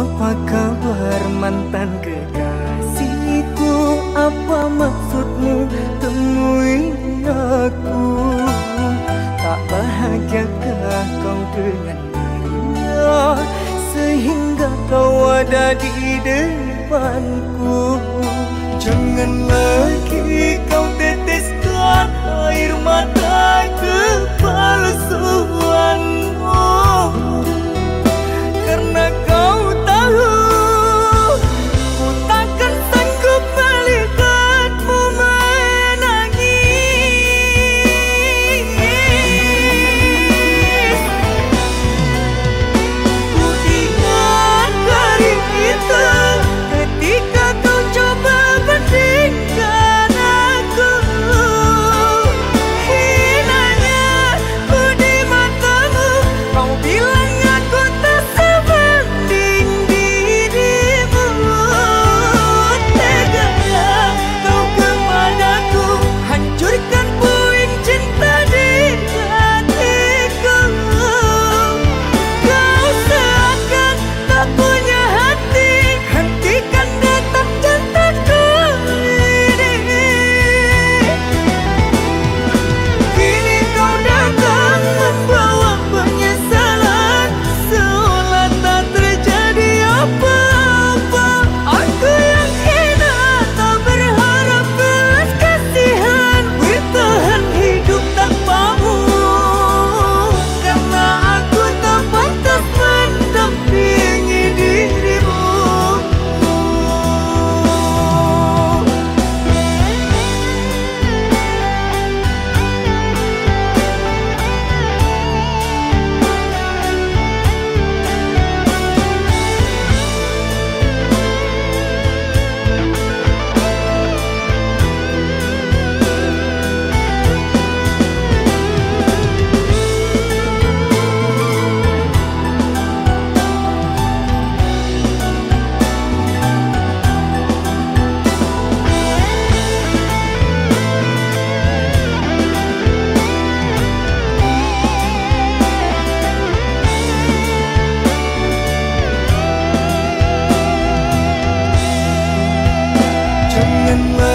Apa kabar mantan kekasihku? Apa maksudmu? Temui aku. Tak bahagiakah kau dengan dirinya Sehingga kau ada di depanku. Jangan lagi in love.